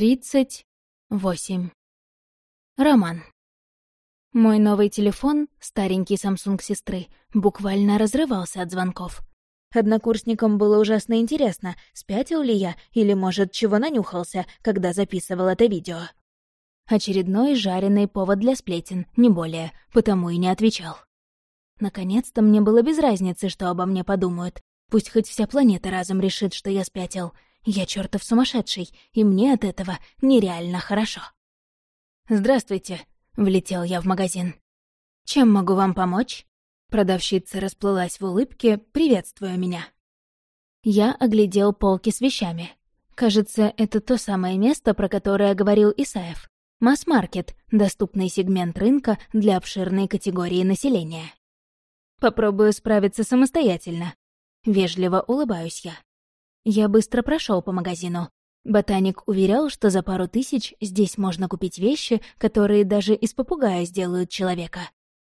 Тридцать восемь. Роман. Мой новый телефон, старенький Samsung сестры, буквально разрывался от звонков. Однокурсникам было ужасно интересно, спятил ли я или, может, чего нанюхался, когда записывал это видео. Очередной жареный повод для сплетен, не более, потому и не отвечал. Наконец-то мне было без разницы, что обо мне подумают. Пусть хоть вся планета разом решит, что я спятил — я чертов сумасшедший, и мне от этого нереально хорошо. «Здравствуйте», — влетел я в магазин. «Чем могу вам помочь?» Продавщица расплылась в улыбке, приветствуя меня. Я оглядел полки с вещами. Кажется, это то самое место, про которое говорил Исаев. Масс-маркет — доступный сегмент рынка для обширной категории населения. Попробую справиться самостоятельно. Вежливо улыбаюсь я. Я быстро прошел по магазину. Ботаник уверял, что за пару тысяч здесь можно купить вещи, которые даже из попугая сделают человека.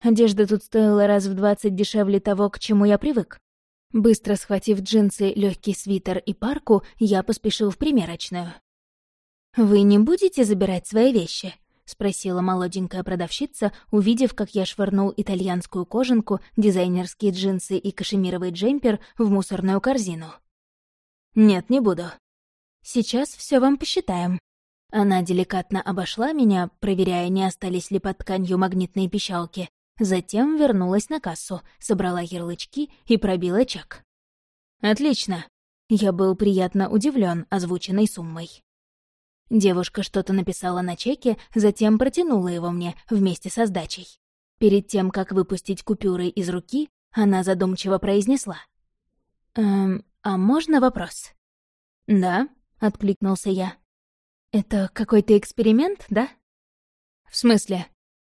Одежда тут стоила раз в двадцать дешевле того, к чему я привык. Быстро схватив джинсы, легкий свитер и парку, я поспешил в примерочную. «Вы не будете забирать свои вещи?» — спросила молоденькая продавщица, увидев, как я швырнул итальянскую кожанку, дизайнерские джинсы и кашемировый джемпер в мусорную корзину. «Нет, не буду. Сейчас все вам посчитаем». Она деликатно обошла меня, проверяя, не остались ли под тканью магнитные пищалки. Затем вернулась на кассу, собрала ярлычки и пробила чек. «Отлично». Я был приятно удивлен озвученной суммой. Девушка что-то написала на чеке, затем протянула его мне вместе со сдачей. Перед тем, как выпустить купюры из руки, она задумчиво произнесла. «Эм, «А можно вопрос?» «Да», — откликнулся я. «Это какой-то эксперимент, да?» «В смысле?»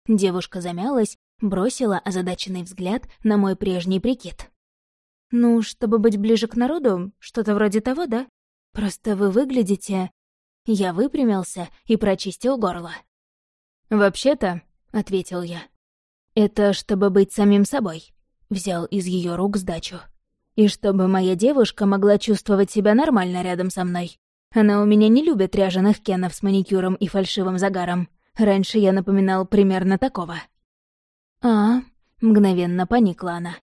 Девушка замялась, бросила озадаченный взгляд на мой прежний прикид. «Ну, чтобы быть ближе к народу, что-то вроде того, да? Просто вы выглядите...» Я выпрямился и прочистил горло. «Вообще-то», — ответил я, — «это чтобы быть самим собой», — взял из ее рук сдачу. И чтобы моя девушка могла чувствовать себя нормально рядом со мной. Она у меня не любит ряженых кенов с маникюром и фальшивым загаром. Раньше я напоминал примерно такого. «А...» — мгновенно поникла она.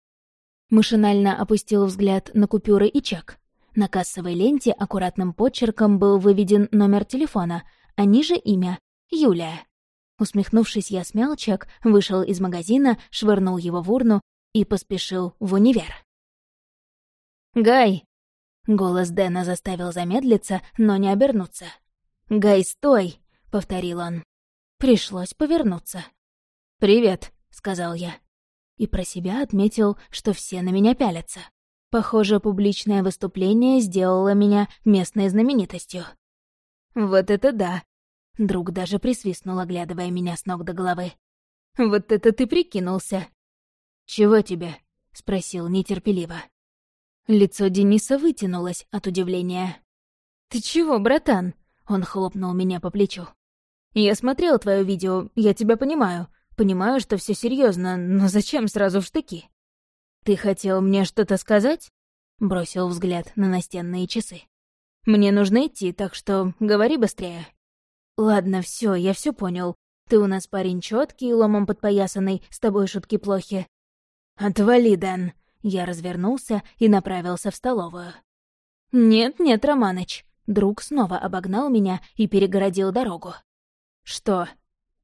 Машинально опустил взгляд на купюры и чек. На кассовой ленте аккуратным почерком был выведен номер телефона, а ниже имя — Юлия. Усмехнувшись, я смял чек, вышел из магазина, швырнул его в урну и поспешил в универ. «Гай!» Голос Дэна заставил замедлиться, но не обернуться. «Гай, стой!» — повторил он. Пришлось повернуться. «Привет», — сказал я. И про себя отметил, что все на меня пялятся. Похоже, публичное выступление сделало меня местной знаменитостью. «Вот это да!» Друг даже присвистнул, оглядывая меня с ног до головы. «Вот это ты прикинулся!» «Чего тебе?» — спросил нетерпеливо. Лицо Дениса вытянулось от удивления. «Ты чего, братан?» — он хлопнул меня по плечу. «Я смотрел твое видео, я тебя понимаю. Понимаю, что все серьезно, но зачем сразу в штыки?» «Ты хотел мне что-то сказать?» — бросил взгляд на настенные часы. «Мне нужно идти, так что говори быстрее». «Ладно, все, я все понял. Ты у нас парень четкий, ломом подпоясанный, с тобой шутки плохи». «Отвали, Дэн», я развернулся и направился в столовую. «Нет-нет, Романыч!» Друг снова обогнал меня и перегородил дорогу. «Что?»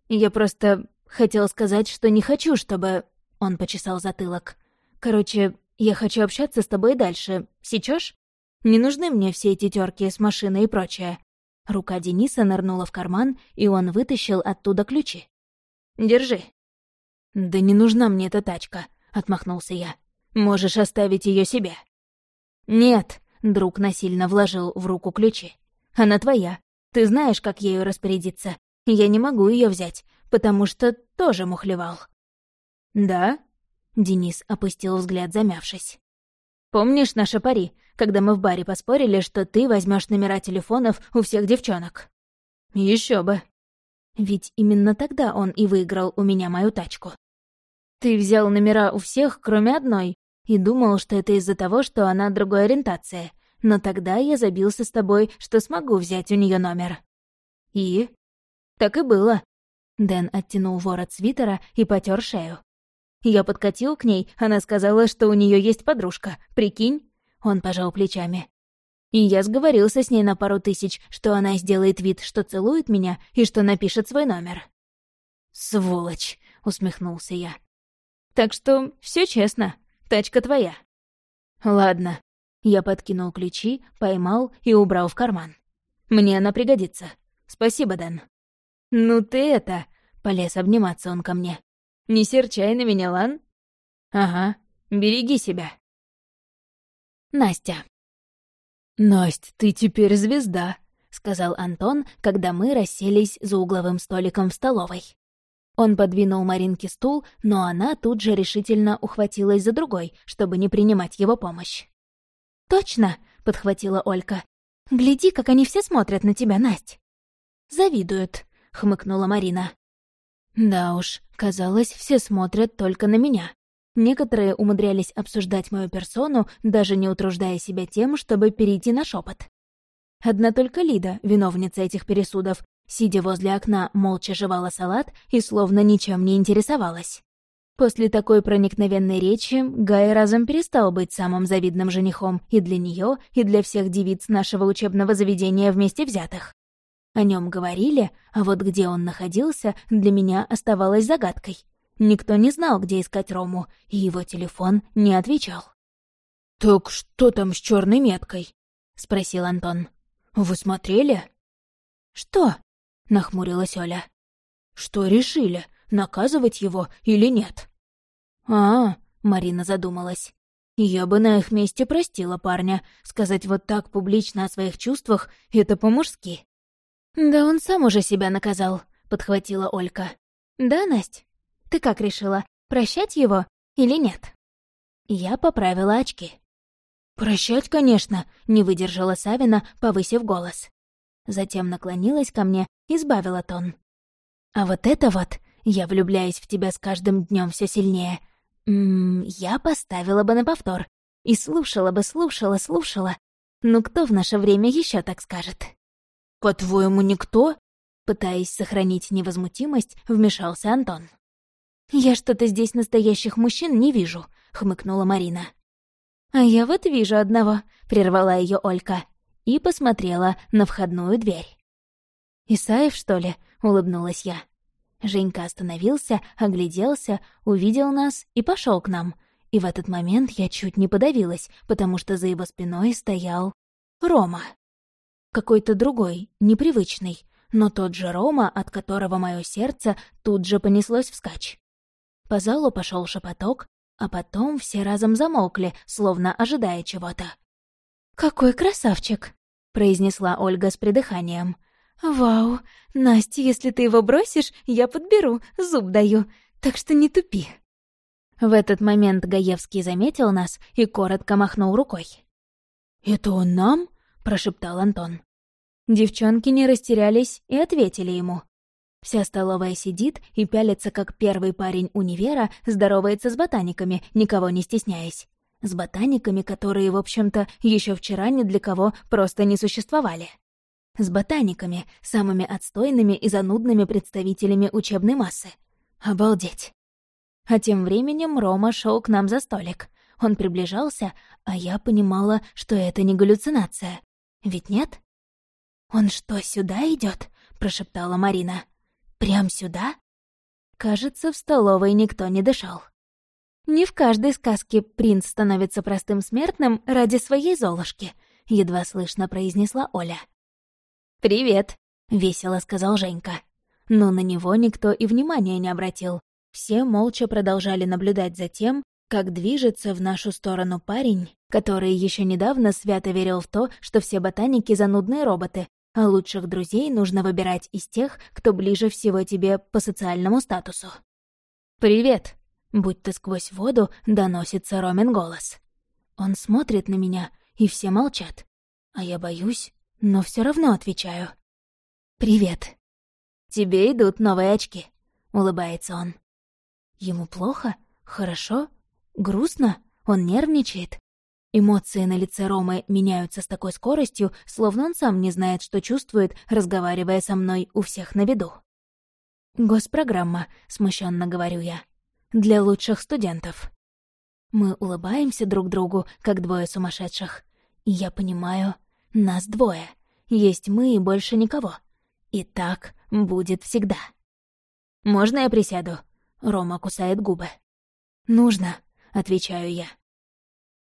«Я просто хотел сказать, что не хочу, чтобы...» Он почесал затылок. «Короче, я хочу общаться с тобой дальше. Сечешь? Не нужны мне все эти терки с машиной и прочее». Рука Дениса нырнула в карман, и он вытащил оттуда ключи. «Держи». «Да не нужна мне эта тачка», — отмахнулся я. Можешь оставить ее себе». «Нет», — друг насильно вложил в руку ключи. «Она твоя. Ты знаешь, как ею распорядиться. Я не могу ее взять, потому что тоже мухлевал». «Да?» — Денис опустил взгляд, замявшись. «Помнишь наши пари, когда мы в баре поспорили, что ты возьмешь номера телефонов у всех девчонок?» Еще бы. Ведь именно тогда он и выиграл у меня мою тачку. Ты взял номера у всех, кроме одной, и думал, что это из-за того, что она другой ориентации. Но тогда я забился с тобой, что смогу взять у нее номер. И? Так и было. Дэн оттянул ворот свитера и потер шею. Я подкатил к ней, она сказала, что у нее есть подружка. Прикинь? Он пожал плечами. И я сговорился с ней на пару тысяч, что она сделает вид, что целует меня и что напишет свой номер. «Сволочь!» — усмехнулся я. «Так что все честно. Тачка твоя». «Ладно». Я подкинул ключи, поймал и убрал в карман. «Мне она пригодится. Спасибо, Дэн». «Ну ты это...» — полез обниматься он ко мне. «Не серчай на меня, Лан?» «Ага, береги себя». Настя. «Насть, ты теперь звезда», — сказал Антон, когда мы расселись за угловым столиком в столовой. Он подвинул Маринке стул, но она тут же решительно ухватилась за другой, чтобы не принимать его помощь. «Точно!» — подхватила Олька. «Гляди, как они все смотрят на тебя, Насть!» «Завидуют», — хмыкнула Марина. «Да уж, казалось, все смотрят только на меня. Некоторые умудрялись обсуждать мою персону, даже не утруждая себя тем, чтобы перейти на шепот. Одна только Лида, виновница этих пересудов, сидя возле окна, молча жевала салат и словно ничем не интересовалась. После такой проникновенной речи Гай разом перестал быть самым завидным женихом и для нее, и для всех девиц нашего учебного заведения вместе взятых. О нем говорили, а вот где он находился, для меня оставалось загадкой. Никто не знал, где искать Рому, и его телефон не отвечал. «Так что там с черной меткой?» — спросил Антон. «Вы смотрели?» «Что?» — нахмурилась Оля. «Что решили, наказывать его или нет?» «А, — Марина задумалась. «Я бы на их месте простила парня. Сказать вот так публично о своих чувствах — это по-мужски». «Да он сам уже себя наказал», — подхватила Олька. «Да, Насть?» Ты как решила, прощать его или нет?» Я поправила очки. «Прощать, конечно», — не выдержала Савина, повысив голос. Затем наклонилась ко мне и сбавила тон. «А вот это вот, я влюбляюсь в тебя с каждым днем все сильнее. М -м, я поставила бы на повтор. И слушала бы, слушала, слушала. Ну кто в наше время еще так скажет?» «По-твоему, никто?» Пытаясь сохранить невозмутимость, вмешался Антон. «Я что-то здесь настоящих мужчин не вижу», — хмыкнула Марина. «А я вот вижу одного», — прервала ее Олька и посмотрела на входную дверь. «Исаев, что ли?» — улыбнулась я. Женька остановился, огляделся, увидел нас и пошел к нам. И в этот момент я чуть не подавилась, потому что за его спиной стоял Рома. Какой-то другой, непривычный, но тот же Рома, от которого мое сердце тут же понеслось вскачь. По залу пошел шепоток, а потом все разом замолкли, словно ожидая чего-то. «Какой красавчик!» — произнесла Ольга с придыханием. «Вау! Настя, если ты его бросишь, я подберу, зуб даю, так что не тупи!» В этот момент Гаевский заметил нас и коротко махнул рукой. «Это он нам?» — прошептал Антон. Девчонки не растерялись и ответили ему. Вся столовая сидит и пялится, как первый парень универа здоровается с ботаниками, никого не стесняясь. С ботаниками, которые, в общем-то, еще вчера ни для кого просто не существовали. С ботаниками, самыми отстойными и занудными представителями учебной массы. Обалдеть. А тем временем Рома шел к нам за столик. Он приближался, а я понимала, что это не галлюцинация. Ведь нет? «Он что, сюда идет? прошептала Марина. Прям сюда? Кажется, в столовой никто не дышал. Не в каждой сказке принц становится простым смертным ради своей Золушки, едва слышно произнесла Оля. «Привет», — весело сказал Женька. Но на него никто и внимания не обратил. Все молча продолжали наблюдать за тем, как движется в нашу сторону парень, который еще недавно свято верил в то, что все ботаники — занудные роботы, а лучших друзей нужно выбирать из тех, кто ближе всего тебе по социальному статусу. «Привет!» — будто сквозь воду доносится Ромин голос. Он смотрит на меня, и все молчат. А я боюсь, но все равно отвечаю. «Привет!» «Тебе идут новые очки», — улыбается он. Ему плохо? Хорошо? Грустно? Он нервничает? Эмоции на лице Ромы меняются с такой скоростью, словно он сам не знает, что чувствует, разговаривая со мной у всех на виду. «Госпрограмма», — смущенно говорю я. «Для лучших студентов». Мы улыбаемся друг другу, как двое сумасшедших. И я понимаю, нас двое. Есть мы и больше никого. И так будет всегда. «Можно я присяду?» Рома кусает губы. «Нужно», — отвечаю я.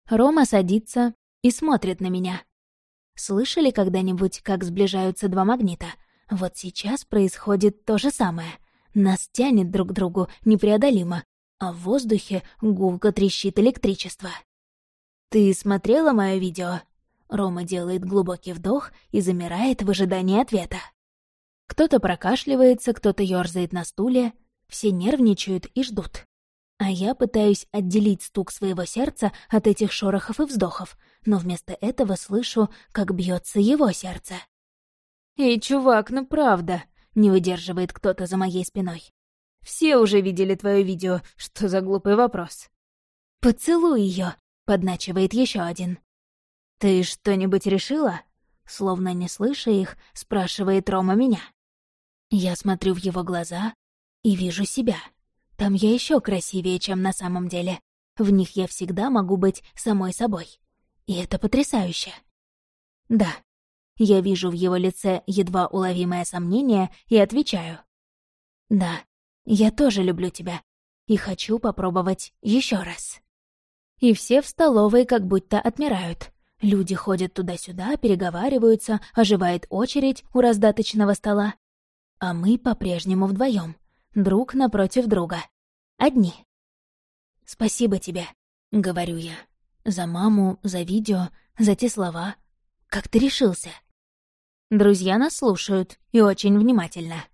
Рома садится и смотрит на меня. Слышали когда-нибудь, как сближаются два магнита? Вот сейчас происходит то же самое. Нас тянет друг к другу непреодолимо, а в воздухе гулко трещит электричество. «Ты смотрела мое видео?» Рома делает глубокий вдох и замирает в ожидании ответа. Кто-то прокашливается, кто-то ёрзает на стуле, все нервничают и ждут. А я пытаюсь отделить стук своего сердца от этих шорохов и вздохов, но вместо этого слышу, как бьется его сердце. «Эй, чувак, ну правда!» — не выдерживает кто-то за моей спиной. «Все уже видели твое видео. Что за глупый вопрос?» «Поцелуй ее, подначивает еще один. «Ты что-нибудь решила?» Словно не слыша их, спрашивает Рома меня. Я смотрю в его глаза и вижу себя. Там я еще красивее, чем на самом деле. В них я всегда могу быть самой собой. И это потрясающе. Да, я вижу в его лице едва уловимое сомнение и отвечаю. Да, я тоже люблю тебя и хочу попробовать еще раз. И все в столовой как будто отмирают. Люди ходят туда-сюда, переговариваются, оживает очередь у раздаточного стола. А мы по-прежнему вдвоем друг напротив друга. Одни. «Спасибо тебе», — говорю я. За маму, за видео, за те слова. Как ты решился? Друзья нас слушают, и очень внимательно.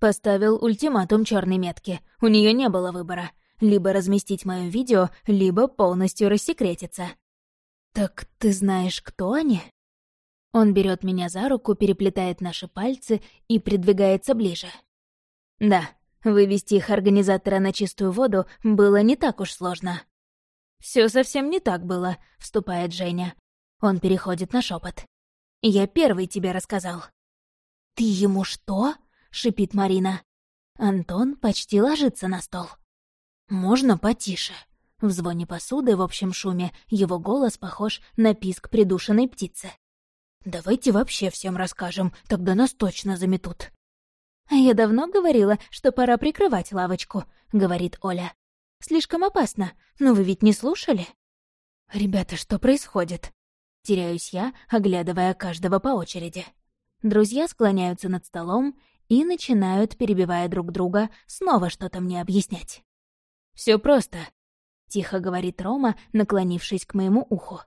Поставил ультиматум черной метки. У нее не было выбора. Либо разместить мое видео, либо полностью рассекретиться. «Так ты знаешь, кто они?» Он берет меня за руку, переплетает наши пальцы и придвигается ближе. Да, вывести их организатора на чистую воду было не так уж сложно. Все совсем не так было, вступает Женя. Он переходит на шепот. Я первый тебе рассказал. Ты ему что? Шипит Марина. Антон почти ложится на стол. Можно потише. В звоне посуды, в общем шуме, его голос похож на писк придушенной птицы. «Давайте вообще всем расскажем, тогда нас точно заметут». «А я давно говорила, что пора прикрывать лавочку», — говорит Оля. «Слишком опасно, но вы ведь не слушали?» «Ребята, что происходит?» Теряюсь я, оглядывая каждого по очереди. Друзья склоняются над столом и начинают, перебивая друг друга, снова что-то мне объяснять. Все просто», — тихо говорит Рома, наклонившись к моему уху.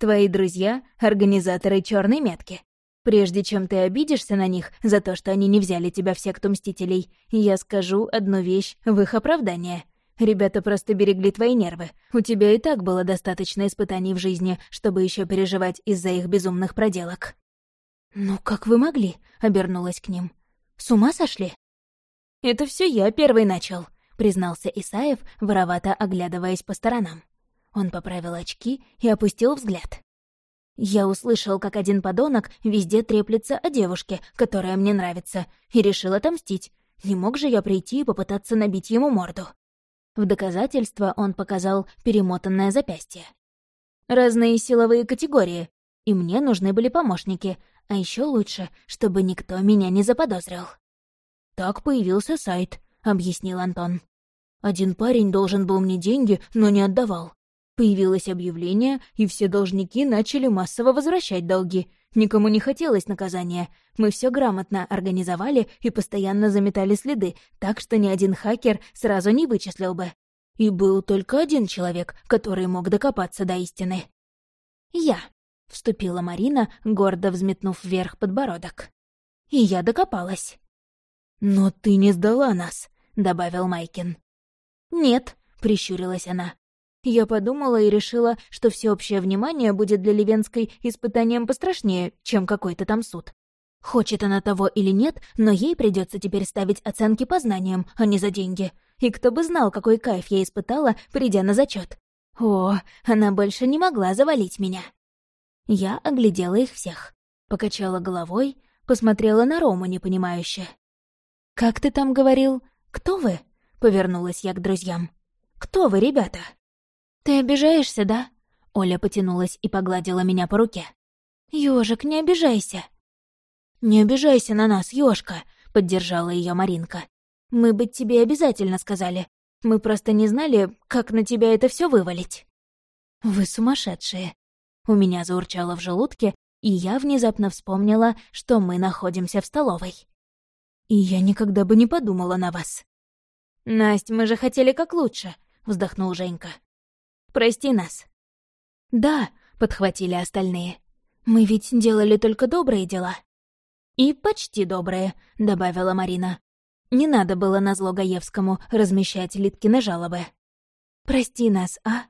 «Твои друзья — организаторы черной метки. Прежде чем ты обидишься на них за то, что они не взяли тебя в секту Мстителей, я скажу одну вещь в их оправдание. Ребята просто берегли твои нервы. У тебя и так было достаточно испытаний в жизни, чтобы еще переживать из-за их безумных проделок». «Ну как вы могли?» — обернулась к ним. «С ума сошли?» «Это все я первый начал», — признался Исаев, воровато оглядываясь по сторонам. Он поправил очки и опустил взгляд. Я услышал, как один подонок везде треплется о девушке, которая мне нравится, и решил отомстить. Не мог же я прийти и попытаться набить ему морду. В доказательство он показал перемотанное запястье. Разные силовые категории, и мне нужны были помощники, а еще лучше, чтобы никто меня не заподозрил. «Так появился сайт», — объяснил Антон. «Один парень должен был мне деньги, но не отдавал. Появилось объявление, и все должники начали массово возвращать долги. Никому не хотелось наказания. Мы все грамотно организовали и постоянно заметали следы, так что ни один хакер сразу не вычислил бы. И был только один человек, который мог докопаться до истины. «Я», — вступила Марина, гордо взметнув вверх подбородок. «И я докопалась». «Но ты не сдала нас», — добавил Майкин. «Нет», — прищурилась она. Я подумала и решила, что всеобщее внимание будет для Ливенской испытанием пострашнее, чем какой-то там суд. Хочет она того или нет, но ей придется теперь ставить оценки по знаниям, а не за деньги. И кто бы знал, какой кайф я испытала, придя на зачет. О, она больше не могла завалить меня. Я оглядела их всех, покачала головой, посмотрела на Рому непонимающе. «Как ты там говорил? Кто вы?» — повернулась я к друзьям. «Кто вы, ребята?» «Ты обижаешься, да?» Оля потянулась и погладила меня по руке. «Ёжик, не обижайся!» «Не обижайся на нас, ёшка!» — поддержала ее Маринка. «Мы бы тебе обязательно сказали. Мы просто не знали, как на тебя это все вывалить». «Вы сумасшедшие!» У меня заурчало в желудке, и я внезапно вспомнила, что мы находимся в столовой. И я никогда бы не подумала на вас. «Насть, мы же хотели как лучше», — вздохнул Женька. «Прости нас». «Да», — подхватили остальные. «Мы ведь делали только добрые дела». «И почти добрые», — добавила Марина. «Не надо было на зло Гаевскому размещать Литкины жалобы». «Прости нас, а?»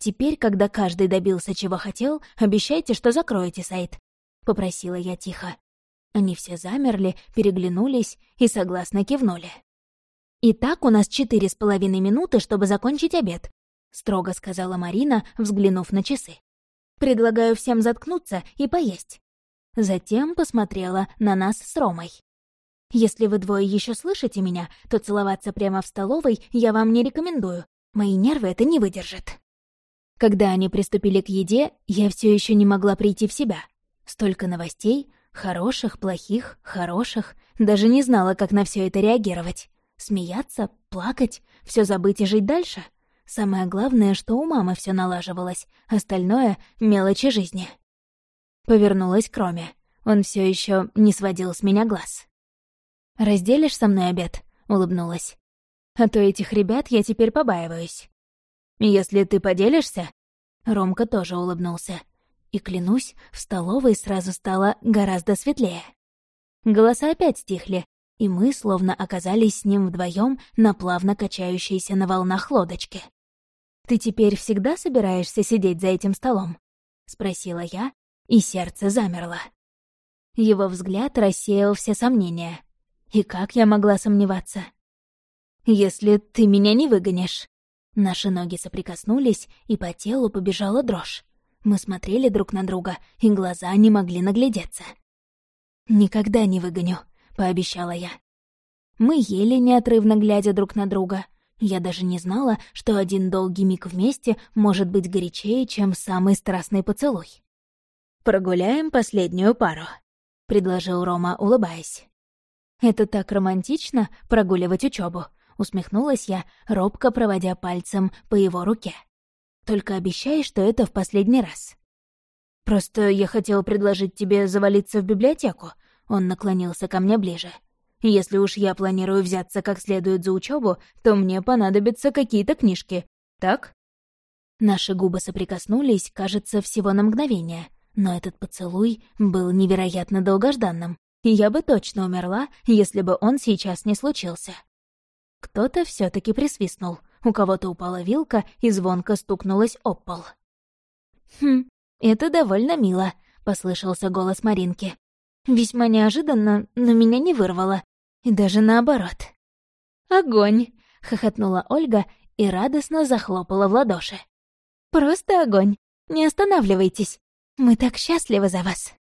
«Теперь, когда каждый добился, чего хотел, обещайте, что закроете сайт», — попросила я тихо. Они все замерли, переглянулись и согласно кивнули. «Итак, у нас четыре с половиной минуты, чтобы закончить обед», — строго сказала Марина, взглянув на часы. «Предлагаю всем заткнуться и поесть». Затем посмотрела на нас с Ромой. «Если вы двое еще слышите меня, то целоваться прямо в столовой я вам не рекомендую. Мои нервы это не выдержат». Когда они приступили к еде, я все еще не могла прийти в себя. Столько новостей, хороших, плохих, хороших, даже не знала, как на все это реагировать. Смеяться, плакать, все забыть и жить дальше. Самое главное, что у мамы все налаживалось, остальное — мелочи жизни. Повернулась к Роме. Он все еще не сводил с меня глаз. «Разделишь со мной обед?» — улыбнулась. «А то этих ребят я теперь побаиваюсь». «Если ты поделишься...» Ромка тоже улыбнулся. И, клянусь, в столовой сразу стало гораздо светлее. Голоса опять стихли, и мы словно оказались с ним вдвоем на плавно качающейся на волнах лодочке. «Ты теперь всегда собираешься сидеть за этим столом?» — спросила я, и сердце замерло. Его взгляд рассеял все сомнения. И как я могла сомневаться? «Если ты меня не выгонишь», Наши ноги соприкоснулись, и по телу побежала дрожь. Мы смотрели друг на друга, и глаза не могли наглядеться. «Никогда не выгоню», — пообещала я. Мы ели, неотрывно глядя друг на друга. Я даже не знала, что один долгий миг вместе может быть горячее, чем самый страстный поцелуй. «Прогуляем последнюю пару», — предложил Рома, улыбаясь. «Это так романтично — прогуливать учебу усмехнулась я, робко проводя пальцем по его руке. «Только обещай, что это в последний раз». «Просто я хотел предложить тебе завалиться в библиотеку», — он наклонился ко мне ближе. «Если уж я планирую взяться как следует за учебу, то мне понадобятся какие-то книжки, так?» Наши губы соприкоснулись, кажется, всего на мгновение, но этот поцелуй был невероятно долгожданным, я бы точно умерла, если бы он сейчас не случился. Кто-то все таки присвистнул, у кого-то упала вилка и звонко стукнулась об пол. «Хм, это довольно мило», — послышался голос Маринки. «Весьма неожиданно, но меня не вырвало. И даже наоборот». «Огонь!» — хохотнула Ольга и радостно захлопала в ладоши. «Просто огонь! Не останавливайтесь! Мы так счастливы за вас!»